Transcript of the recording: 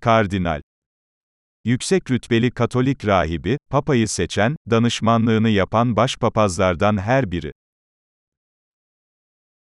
Kardinal. Yüksek rütbeli Katolik rahibi, Papa'yı seçen, danışmanlığını yapan başpapazlardan her biri.